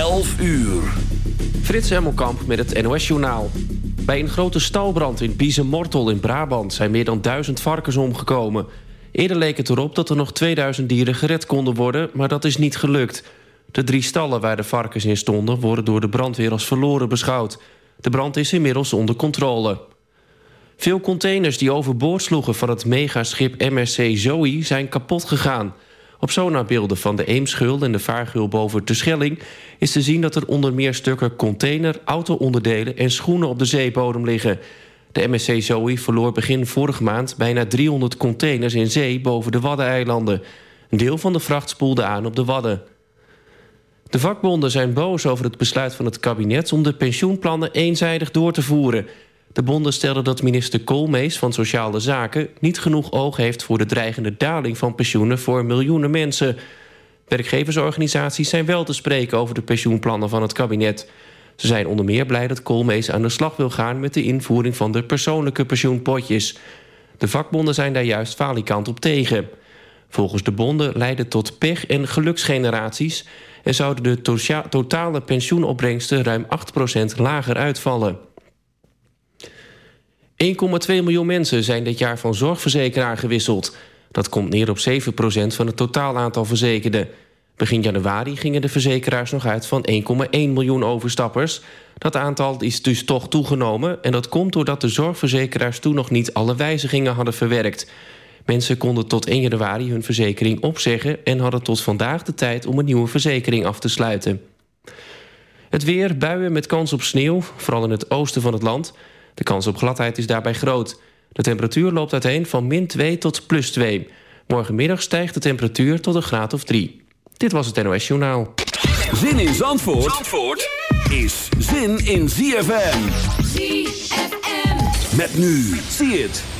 11 uur. Frits Hemmelkamp met het NOS-journaal. Bij een grote stalbrand in Biezenmortel in Brabant... zijn meer dan duizend varkens omgekomen. Eerder leek het erop dat er nog 2000 dieren gered konden worden... maar dat is niet gelukt. De drie stallen waar de varkens in stonden... worden door de brandweer als verloren beschouwd. De brand is inmiddels onder controle. Veel containers die overboord sloegen van het megaschip MSC Zoe... zijn kapot gegaan... Op sonarbeelden van de Eemschul en de Vaargul boven Terschelling... is te zien dat er onder meer stukken container, auto-onderdelen... en schoenen op de zeebodem liggen. De MSC Zoe verloor begin vorige maand bijna 300 containers in zee... boven de Waddeneilanden. Een deel van de vracht spoelde aan op de Wadden. De vakbonden zijn boos over het besluit van het kabinet... om de pensioenplannen eenzijdig door te voeren... De bonden stelden dat minister Koolmees van Sociale Zaken... niet genoeg oog heeft voor de dreigende daling van pensioenen... voor miljoenen mensen. Werkgeversorganisaties zijn wel te spreken... over de pensioenplannen van het kabinet. Ze zijn onder meer blij dat Koolmees aan de slag wil gaan... met de invoering van de persoonlijke pensioenpotjes. De vakbonden zijn daar juist falikant op tegen. Volgens de bonden leiden tot pech- en geluksgeneraties... en zouden de totale pensioenopbrengsten ruim 8% lager uitvallen. 1,2 miljoen mensen zijn dit jaar van zorgverzekeraar gewisseld. Dat komt neer op 7% van het totaal aantal verzekerden. Begin januari gingen de verzekeraars nog uit van 1,1 miljoen overstappers. Dat aantal is dus toch toegenomen... en dat komt doordat de zorgverzekeraars toen nog niet alle wijzigingen hadden verwerkt. Mensen konden tot 1 januari hun verzekering opzeggen... en hadden tot vandaag de tijd om een nieuwe verzekering af te sluiten. Het weer, buien met kans op sneeuw, vooral in het oosten van het land... De kans op gladheid is daarbij groot. De temperatuur loopt uiteen van min 2 tot plus 2. Morgenmiddag stijgt de temperatuur tot een graad of 3. Dit was het NOS Journaal. Zin in Zandvoort, Zandvoort is zin in ZFM. ZFM. Met nu, zie het.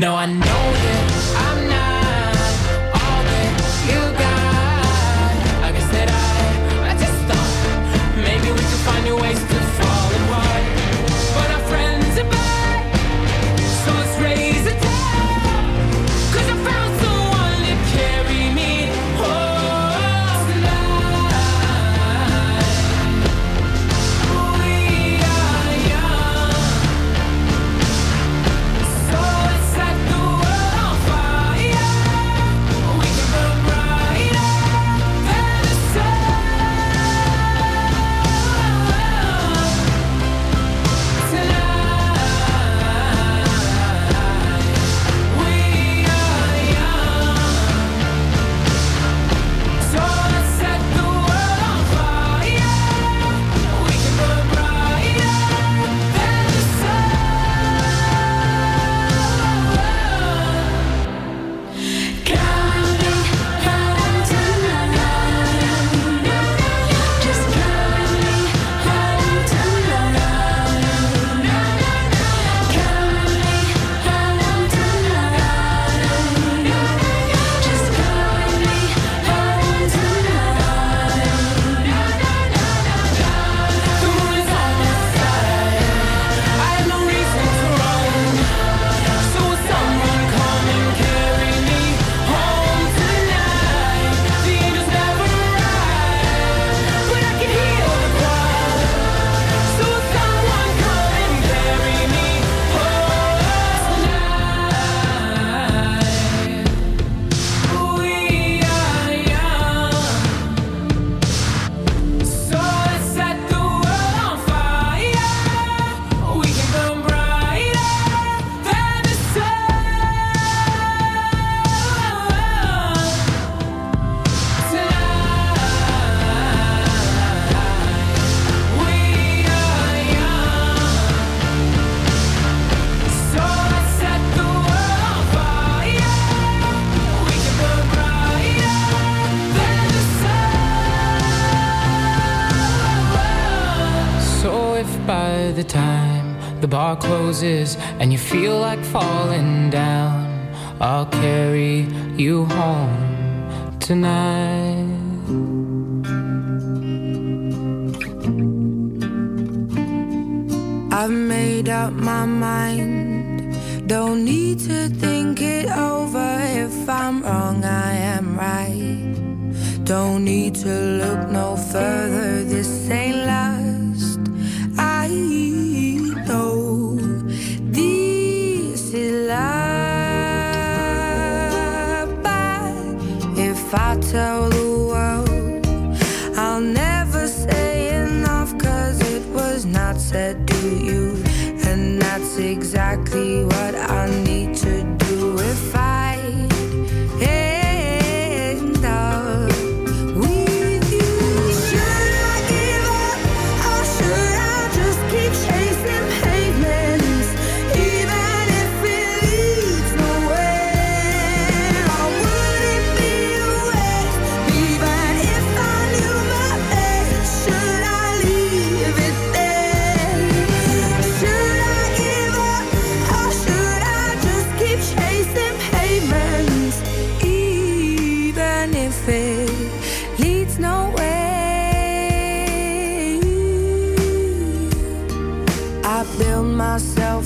No, I. roses and you feel like falling down, I'll carry you home tonight. I've made up my mind. Don't need to think it over. If I'm wrong, I am right. Don't need to look no further exactly what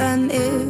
brand new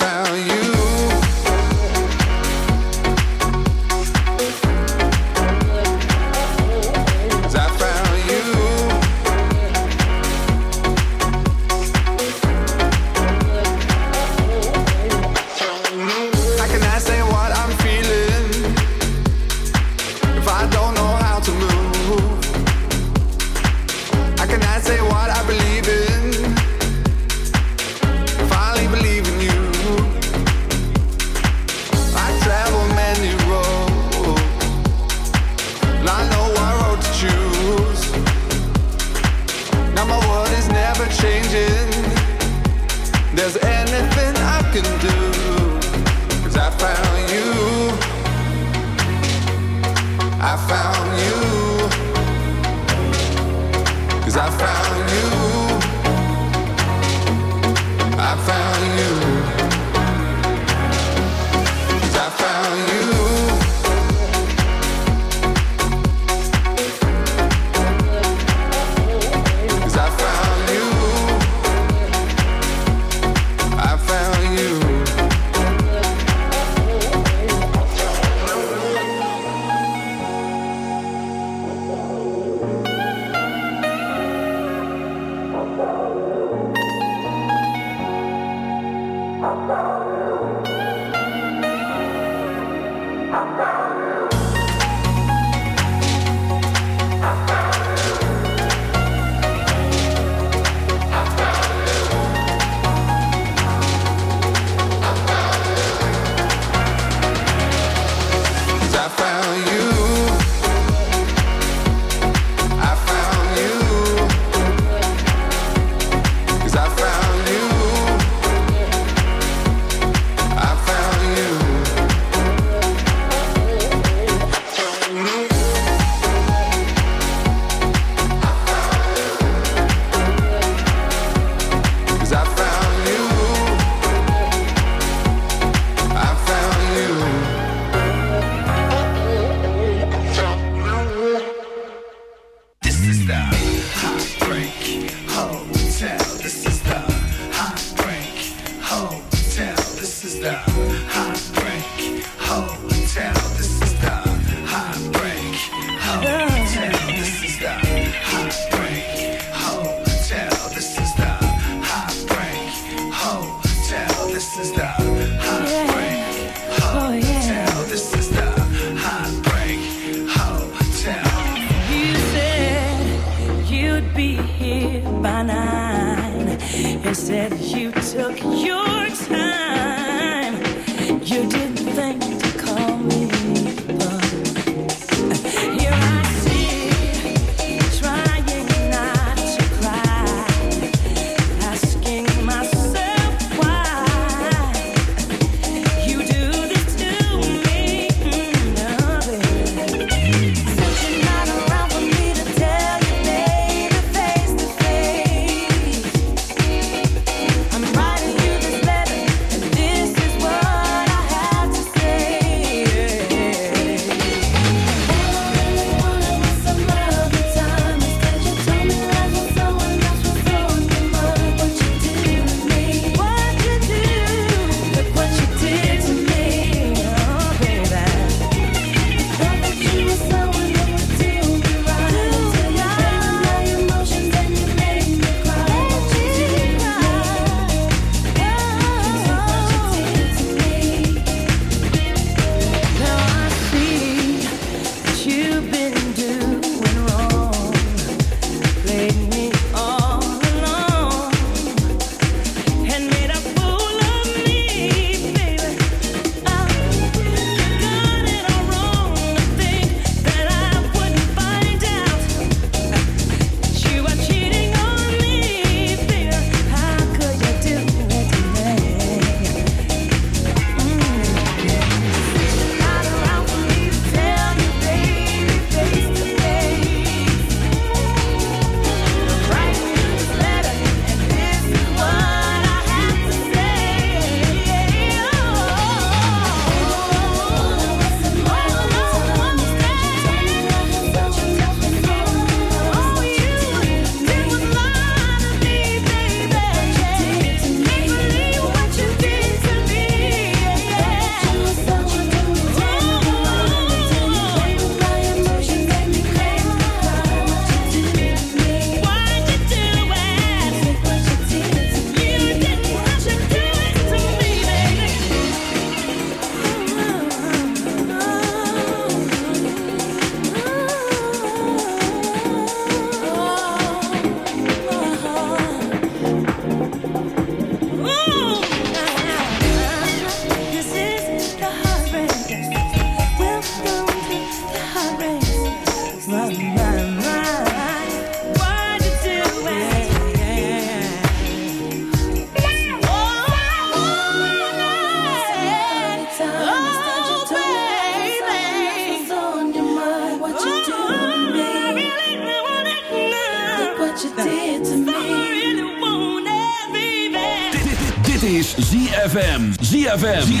ZFM.